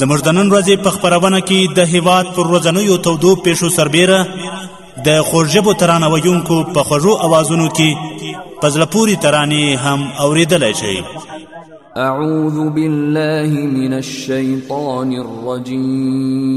زموږ د نن ورځې په خبرونه کې د هیواد پر ورځنیو تودو پیښو سربیره د خوږژبو ترانه ویونکو په خوږو اوازونو کې په زړه پورې ترانې هم اوریدلی شئ اعوذ بالله من الشیطان الرجیم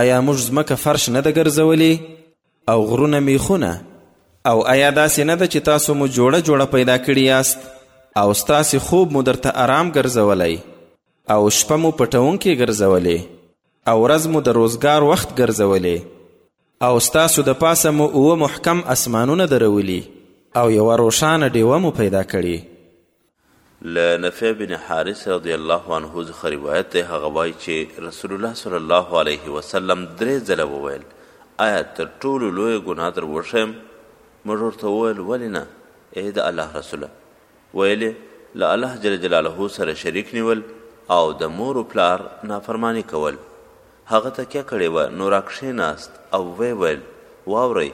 ایا موږ ځمکه فرش نه ده ګرځولې او غرونه میخونه او ایا داسې نه ده چې تاسو مو جوړه جوړه پیدا کړي یاست او ستاسې خوب مو درته آرام ګرځولی او شپه مو پټونکې ګرځولې او ورځ مو د روزګار وخت ګرځولې او ستاسو د پاسه مو اوه محکم اسمانونه درولي او یوه روښانه ډیوه مو پیدا کړي له نفع بن حارث رضی الله عنه څخه روایت دی هغه وایي چې رسول الله صلی الله علیه وسلم درې ځله وویل آیا تر ټولو لویه ګناه در وښیم موږ ورته وویل ولې نه ای د الله رسوله ویلې له الله جل جلاله سره شریک نیول او د مور و پلار نافرمانی کول هغه تکیه کړې وه نو راکښېناست او ویې ویل، واورئ!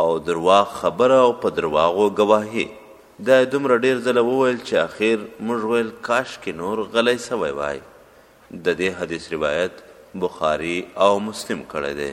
او درواغ خبره او په درواغو ګواهي. دا یې دومره ډېر ځله وویل چې اخیر موږ ویل کاشکې نور غلی شوی وای. د دې حدیث روایت بخاري او مسلم کړی دی.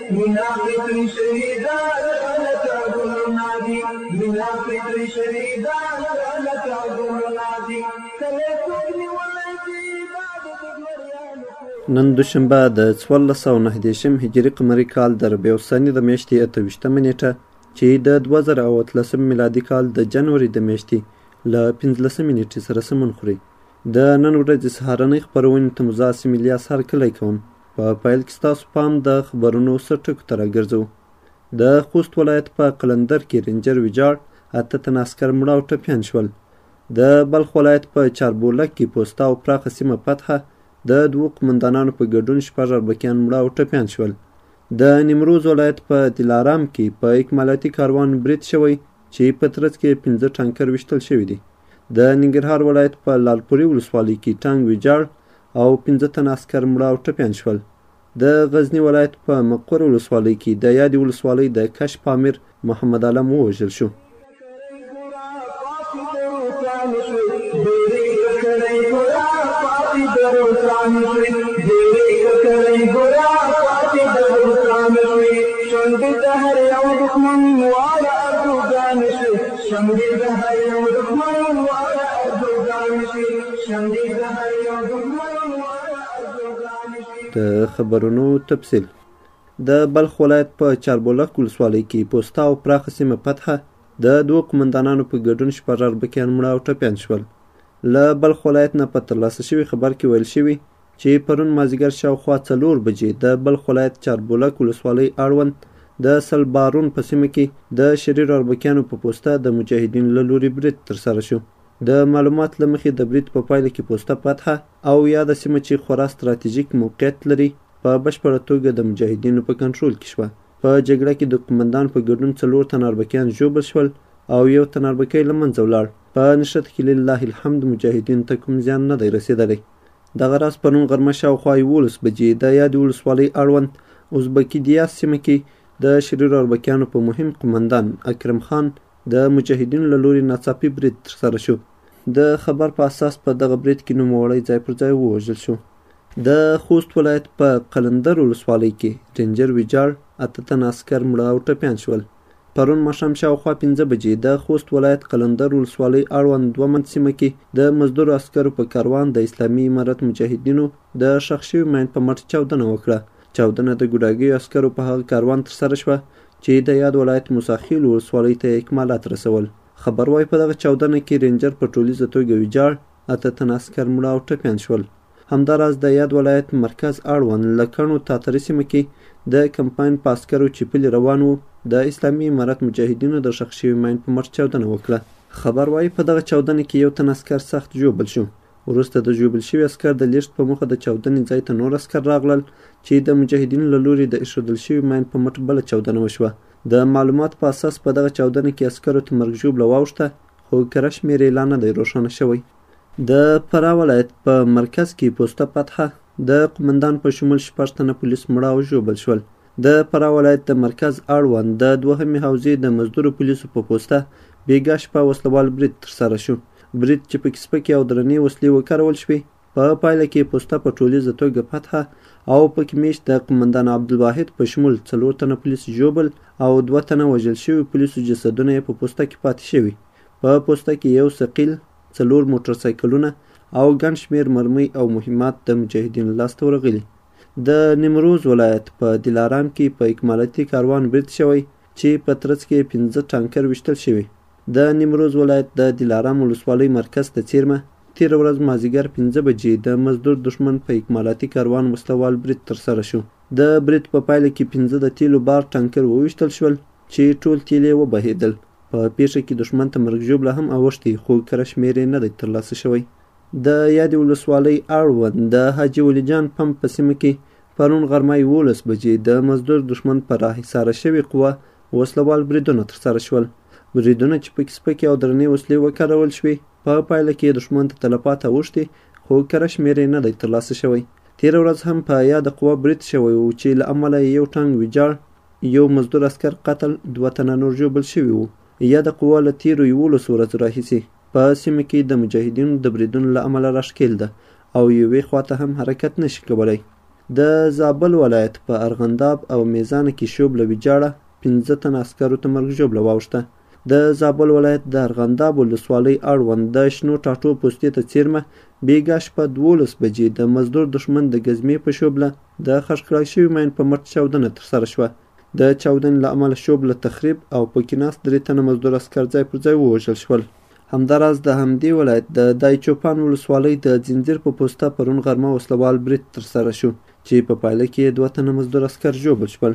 مينا فطري شهيدان لکه ګلونه دي مينا فطري شهيدان لکه ګلونه دي کله څوک نيولی دي دا د دګمريانو کورونه نن دوشنبه د څوارلس سوه نهه دېرشم هجري قمري کال د ربيع الثاني د میاشتې اته ویشتمه نېټه چې د دوه زره او اتلسم میلادي کال د جنوري د میاشتې له پنځلسمې نېټې سره سمون خوري د نن ورځې سهارنۍ خپرونې ته مو زاسې ملي اثر کلی کوم په پیل کې ستاسو پام د خبرونو سرټکو ته راګرځو د خوست ولایت په قلندر کې رینجر ویجاړ اته تن عسکر مړه او ټپیان شول د بلخ ولایت په چاربولک کې پوسته او پراخه سیمه فتحه د دوو قمندانانو په ګډون شپږ اربکیان مړه او ټپیان شول د نیمروز ولایت په دلارام کې په اکمالاتي کاروان برید شوی چې په ترڅ کې یې پنځه ټانکر ویشتل شوي دي. د ننګرهار ولایت په لالپورې ولسوالۍ کې ټانګ ویجاړ او پنځه تنه عسکر مړه او ټپیان شول. د غزني ولایت په مقر ولسوالۍ کې د یادې ولسوالۍ د کشف آمر محمد عالم ووژل شو. د خبرونو تفصیل د بلخ ولایت په چاربولک ولسوالۍ کې پوسته او پراخه سیمه فتحه، د دوو قومندانانو په ګډون شپږ اربکیان مړه او ټپیان شول له بلخ ولایت نه په ترلاسه شوي خبر کې ویل شوي چې پرون مازیګر شاوخوا څلور بجې د بلخ ولایت چاربولک ولسوالۍ اړوند د سلبارون په سیمه کې د شریر اربکیانو په پوسته د مجاهدین له لوري برید ترسره شو د معلومات له مخې د برید په پایله کې پوسته فتحه او یاده سیمه چې خورا ستراتیژیک موقعیت لري په بشپړه توګه د مجاهدینو په کنټرول کې شوه په جګړه کې د قومندان په ګډون څلور تن اربکیان ژوبل شول او یو تن اربکی له منځه ولاړ په نښته کې لله الحمد مجاهدینو ته کوم زیان نه دی رسېدلی دغه راز پرون غرمه شاوخوا یولس بجې د یادې ولسوالۍ اړوند ازبکي دیاس سیمه کې د شریرو اربکیانو په مهم قومندان اکرم خان د مجاهدینو له لوري ناڅاپي برید ترسره شو د خبر په اساس په دغه برید کې نوموړی ځای پر ځای ووژل شو د خوست ولایت په قلندر ولسوالۍ کې رینجر ویجاړ اته تنه عسکر مړه او ټپیان شول پرون ماښام شاوخوا پنځه بجې د خوست ولایت قلندر ولسوالۍ اړوند دوه مند سیمه کې د مزدورو عسکرو په کاروان د اسلامي امارت مجاهدینو د ښخ شوي ماین په مټ چاودنه وکړه چاودنه د ګوډاګیو عسکرو په هغه کاروان ترسره شوه چې د یاد ولایت موساخیل ولسوالۍ ته اکمالات رسول خبر وايي په دغه چاودنه کې رینجر په ټولیزه توګه ویجاړ اته تنه عسکر مړه او ټپیان شول. همداراز د یاد ولایت مرکز اړوند له کڼو تاتري سیمه کې د کمپاین په عسکرو چې پلي روان وو، د اسلامي امارت مجاهدینو د ښخ شوي ماین په مټ چاودنه وکړه. خبر وايي، په دغه چاودنه کې یو تن عسکر سخت ژوبل شو. وروسته د ژوبل شوي عسکر د لېږد په موخه د چاودنې ځای ته نور عسکر راغلل چې د مجاهدینو له لوري د اېښودل شوي ماین په مټ بله چاودنه وشوه. د معلوماتو په اساس په دغه چاودنه کې عسکرو ته مرګ ژوبله واوښته خو کره شمېرې لا نه دی روښانه شوی. د فراه ولایت په مرکز کې پوسته فتحه د قومندان په شمول شپږ تنه پولیس مړه او ژوبل شول. د فراه ولایت د مرکز اړوند د دوهمې حوزې د مزدورو پولیسو په پوسته بېګا شپه وسلوال برید ترسره شو. برید چې پکې سپکې او درنې وسلې وکارول شوې، په پایله کې پوسته په ټولیزه توګه فتحه او پکې میشت د قمندان عبدالواحد په شمول څلور تنه پولیس ژوبل او دوه تنه وژل شوي پولیسو جسدونه یې په پوسته کې پاتې شوي په پوسته کې یو ثقیل څلور موټر سایکلونه او ګڼ شمیر مرمۍ او مهمات د مجاهدینو لاسته ورغلي د نیمروز ولایت په دلارام کې په اکمالاتي کاروان برید شوی چې په ترڅ کې پنځه ټانکر ویشتل شوي د نیمروز ولایت د دلارام ولسوالۍ مرکز ته څېرمه تېره ورځ مازیګر پنځه بجې د مزدور دښمن په اکمالاتي کاروان وسله وال برید ترسره شو. د برید په پایله کې پنځه د تېلو بار ټانکر وویشتل شول چې ټول تېل یې وبهېدل. په پېښه کې دښمن ته مرګ ژوبله هم اوښتې خو کره شمېر یې نه دی ترلاسه شوی. د یادې ولسوالۍ اړوند د حاجي ولي جان پمپ په سیمه کې پرون غرمه یولس بجې د مزدور دښمن پر راحصاره شوې قوه وسله وال بریدونه ترسره شول. بریدونه چې پکې سپکې او درنې وسلې وکارول شوې، په پایله کې یې دښمن ته تلفات اوښتي، خو کره شمېر یې نه دی ترلاسه شوی. تېره ورځ هم په یاده قوه برید شوی و چې له امله یې یو ټانګ ویجاړ، یو مزدور عسکر قتل، دوه تنه نور ژوبل شوي وو. یاده قوه له تېرو یوولسو ورځو راهیسې په سیمه کې د مجاهدینو د بریدونو له امله راښکېل ده او یوې خوا ته هم حرکت نه شي کولی. د زابل ولایت په ارغنداب او میزانه کې شوبله ویجاړه، پنځه تنه عسکرو ته مرګ ژوبله واوښته. د زابل ولایت د ارغنداب ولسوالۍ اړوند د شنو ټاټو پوستې ته څېرمه بېګا شپه دوولس بجې د مزدور دښمن د ګزمې په شوبله د خښکړای شوي ماین په مټ چاودنه ترسره شوه. د چاودنې له امله شوبله تخریب او په کې ناست درې تنه مزدور عسکر ځای پر ځای ووژل شول. همداراز د همدې ولایت د دایچوپان ولسوالۍ د ځنځیر په پوسته پرون غرمه وسلوال برید ترسره شو چې په پایله کې دوه تنه مزدور عسکر ژوبل شول.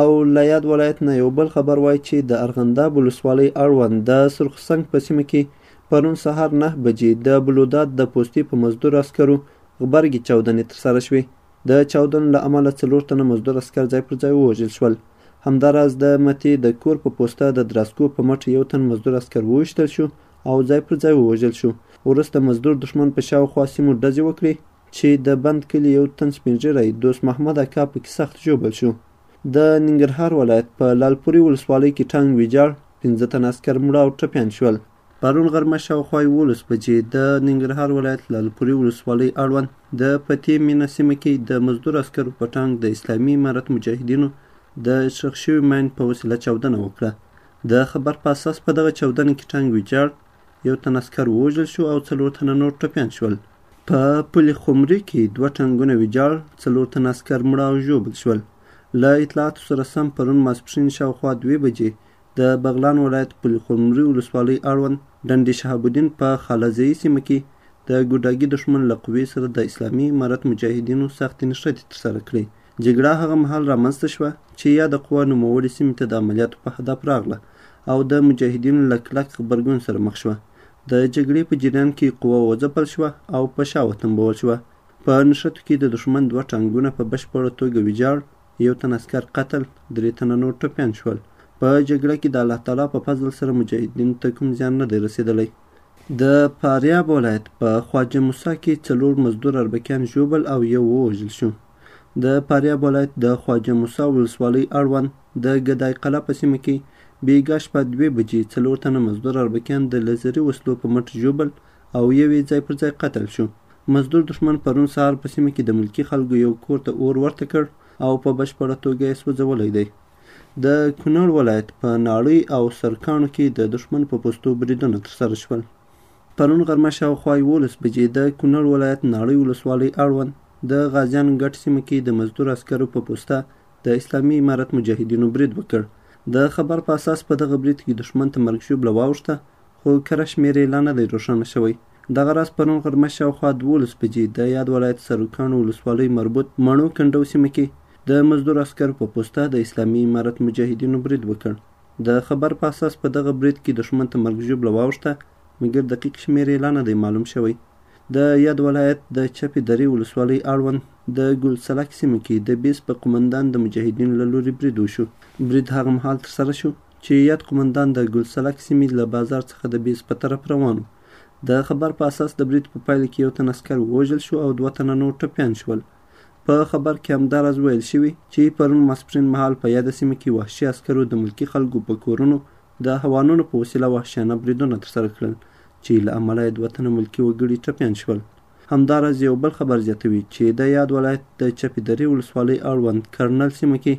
او له یاد ولایت نه یو بل خبر وایي چې د ارغنداب ولسوالۍ اړوند د سرخسنګ په سیمه کې پرون سهار نه بجې د بلوداد د پوستې په مزدور عسکرو غبرګې چاودنې ترسره شوې د چاودنو له امله څلور تنه مزدور عسکر ځای پر ځای ووژل شول. همداراز د متي د کور په پوسته د دراسکو په مټ یو تن مزدور عسکر وویشتل شو او ځای پر ځای ووژل شو. وروسته مزدور دښمن په شاوخوا سیمو ډزې وکړې چې د بند کلي یو تن سپین ږیری دوست محمد اکا پکې سخت ژوبل شو. د ننګرهار ولایت په لالپورې ولسوالۍ کې ټانګ ویجاړ، پنځه تنه عسکر مړه او ټپیان شول. پرون غرمه شاوخوا یوولس بجې د ننګرهار ولایت لالپورې ولسوالۍ اړوند د پتې مینه سیمه کې د مزدور عسکرو په ټانک د اسلامي امارت مجاهدینو د ښخ شوي ماین په وسیله چاودنه وکړه د خبر په اساس په دغه چاودنه کې ټانګ ویجاړ یو تن عسکر ووژل شو او څلور تنه نور ټپیان شول په پل خمري کې دوه ټانګونه ویجاړ څلور تن عسکر مړه او ژوبل شول له اطلاعاتو سره سم پرون ماسپښین شاوخوا دوې بجې د بغلان ولایت پلخمري ولسوالۍ اړوند ډنډي شهاب الدین په خالزیي سیمه کې د ګوډاګي دښمن له قوې سره د اسلامي امارت مجاهدینو سختې نښتې ترسره کړې. جګړه هغه مهال رامنځته شوه چې یاده قوه نوموړې سیمې ته د عملیاتو په هدف راغله او د مجاهدینو له کلک غبرګون سره مخ شوه. د جګړې په جریان کې قوه وځپل شوه او په شا وتمبول شوه. په نښتو کې د دښمن دوه ټانګونه په بشپړه توګه ویجاړ یو تن عسکر قتل، درې تنه نور ټپیان شول. په جګړه کې د الله تعالی په فضل سره مجاهدینو ته کوم زیان نه دی رسېدلی. د فاریاب ولایت په خواجه موسی کې څلور مزدور اربکیان ژوبل او یو ووژل شو. د فاریاب ولایت د خواجه موسی ولسوالۍ اړوند د ګدای قلعه په سیمه کې بېګا شپه دوې بجې څلور تنه مزدور اربکیان د لیزري وسلو په مټ ژوبل او یو یې ځای پر ځای قتل شو. مزدور دښمن پرون سهار په سیمه کې د ملکي خلکو یو کور ته اور ورته کړ او په بشپړه توګه یې سوځولی دی. د کونړ ولایت په ناړۍ او سرکاڼو کې د دښمن په پوستو بریدونه ترسره شول. پرون غرمه شاوخوا یولس بجې د کونړ ولایت ناړۍ ولسوالۍ اړوند د غازیانو ګټ سیمه کې د مزدور عسکرو په پوسته د اسلامي امارت مجاهدینو برید وکړ. د خبر په اساس په دغه برید کې دښمن ته مرګ ژوبله واوښته خو کره شمېر یې لا نه دی روښانه شوی. دغه راز پرون غرمه شاوخوا دوولس بجې د یاد ولایت سروکاڼو ولسوالۍ مربوط مڼو کنډو سیمه کې د مزدور عسکرو په پوسته د اسلامي امارت مجاهدینو برید وکړ. د خبر په اساس په دغه برید کې دښمن ته مرګ ژوبله واوښته مګر دقیق شمېر یې لا نه دی معلوم شوی. د یاد ولایت د چپې درې ولسوالۍ اړوند د ګل څلک سیمه کې د بیس په قومندان د مجاهدینو له لوري برید وشو. برید هغه مهال ترسره شو چې یاد قومندان د ګل سلک سیمې له بازار څخه د بیز په طرف روان و. د خبر په اساس د برید په پایله کې یو تن عسکر ووژل شو او دوه تنه نور ټپیان شول. په خبر کې همداراز ویل شوي چې پرون ماسپرین مهال په یاده سیمه کې وحشي عسکرو د ملکي خلکو په کورونو د هوانونو په وسیله وحشیانه بریدونه ترسره کړل چې له امله یې دوه تنه ملکي وګړي ټپیان شول. همداراز یو بل خبر زیاتوي چې د یاد ولایت د چپې درې ولسوالۍ اړوند کرنل سیمه کې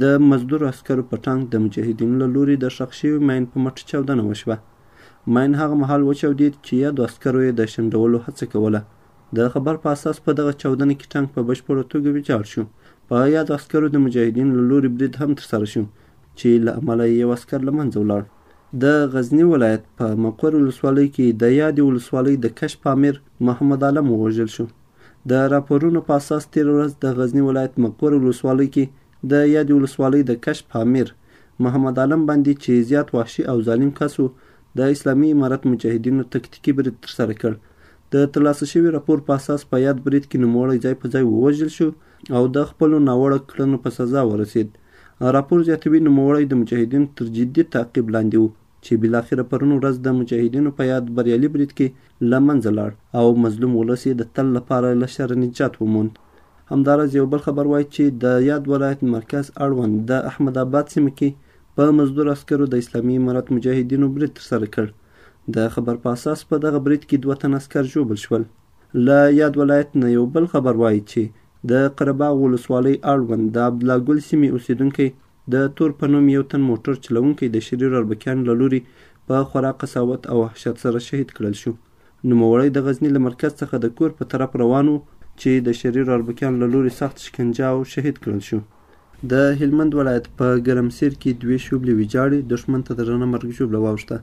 د مزدور عسکرو په ټانک د مجاهدینو له لوري د ښخ شوي ماین په مټ چاودنه وشوه. ماین هغه مهال وچاودید چې یادو عسکرو یې د شنډولو هڅه کوله. د خبر په اساس په دغه چاودنه کې ټانک په بشپړه توګه ویجاړ شو په یادو عسکرو د مجاهدینو له لوري برید هم ترسره شو چې له امله یې یو عسکر له منځه ولاړ د غزني ولایت په مقر ولسوالۍ کې د یادې ولسوالۍ د کشف پامیر محمد عالم ووژل شو د راپورونو په اساس تیر ورځ د غزني ولایت مقر ولسوالۍ کې د یادې ولسوالۍ د کشف پامیر محمد عالم باندې چې زیات وحشي او ظالم کس و د اسلامي امارت مجاهدینو تکتیکي برید ترسره کړ د ترلاسه شوي راپور په اساس په یاد برید کې نوموړی ځای په ځای ووژل شو او د خپلو ناوړه کړنو په سزا ورسېد. راپور زیاتوي، نوموړی د مجاهدینو تر جدي تعقیب لاندې و، چې بالاخره پرون ورځ د مجاهدینو په یاد بریالي برید کې له منځه لاړ او مظلوم ولس یې د تل لپاره له شره نجات وموند. همداراز یو بل خبر وايي، چې د یاد ولایت مرکز اړوند د احمد اباد سیمه کې په مزدور عسکرو د اسلامي امارت مجاهدینو برید ترسره کړ. د خبر په اساس په دغه برید کې دوه تنه عسکر ژوبل شول. له یاد ولایت نه یو بل خبر وایي چې د قره باغ ولسوالۍ اړوند د عبدالله ګل سیمې اوسېدونکی د تور په نوم یو تن موټر چلوونکی د شریر اربکیانو له لوري په خورا قساوت او وحشت سره شهید کړل شو. نوموړی د غزني له مرکز څخه د کور په طرف روان و چې د شریر اربکیانو له لوري سخت شکنجه او شهید کړل شو. د هلمند ولایت په ګرمسیر کې دوې شوبلې ویجاړې، دښمن ته درنه مرګ ژوبله واوښته.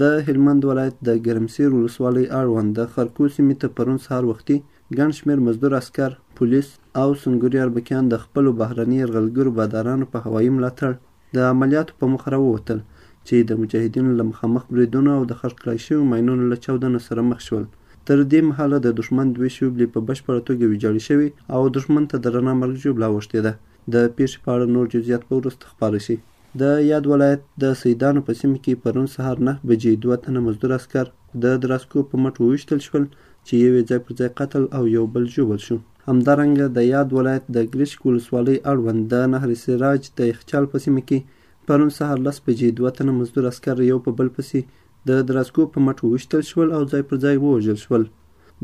د هلمند ولایت د ګرمسیر ولسوالۍ اړوند د خرکو سیمې ته پرون سهار وختي ګڼ شمېر مزدور عسکر، پولیس او سنګوري اربکیان د خپلو بهرني یرغلګرو بادارانو په هوایي ملاتړ د عملیاتو په موخه راووتل چې د مجاهدینو له مخامخ بریدونو او د خښ کړای شویو ماینونو له چاودنو سره مخ شول. تر دې مهاله د دښمن دوې شوبلې په بشپړه توګه ویجاړې شوې او دښمن ته د رڼا مرګ ژوبله اوښتې ده. د پېښې په اړه نور جزیات به وروسته خپاره شي. د یاد ولایت د سیدانو په سیمه کې پرون سهار نهه بجې دوه تنه مزدور عسکر د دراسکو په مټ وویشتل شول چې یو یې ځای پر ځای قتل او یو بل ژوبل شو. همدارنګه د یاد ولایت د ګرشک ولسوالۍ اړوند د نهر سراج د یخچال په سیمه کې پرون سهار لس بجې دوه تنه مزدور عسکر یو په بل پسې د دراسکو په مټ وویشتل شول او ځای پر ځای ووژل شول.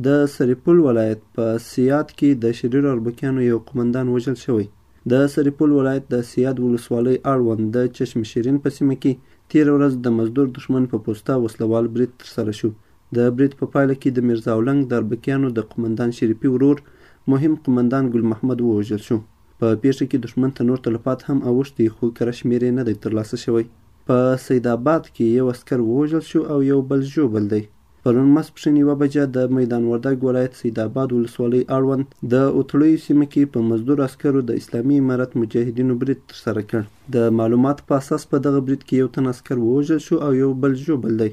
د سرپل ولایت په سیاد کې د شریرو اربکیانو یو قومندان وژل شوی. د سرپل ولایت د سیاد ولسوالۍ اړوند د چشم شیرین په سیمه کې تېره ورځ د مزدور دښمن په پوسته وسلوال برید ترسره شو د برید په پایله کې د میرزا اولنګ د اربکیانو د قومندان شریفي ورور مهم قومندان ګل محمد ووژل شو. په پیښه کې دښمن ته نور تلفات هم اوښتي خو کره شمیر یې نه دی ترلاسه شوی. په سیدآباد کې یو عسکر ووژل شو او یو بل ژوبل دی. پرون مسپښین یوه بجه د میدان وردګ ولایت سیدآباد ولسوالۍ اړوند د اوتړیو سیمه کې په مزدور عسکرو د اسلامي امارت مجاهدینو برید ترسره کړ. د معلوماتو په اساس په دغه برید کې یو تن عسکر ووژل شو او یو بل ژوبل دی.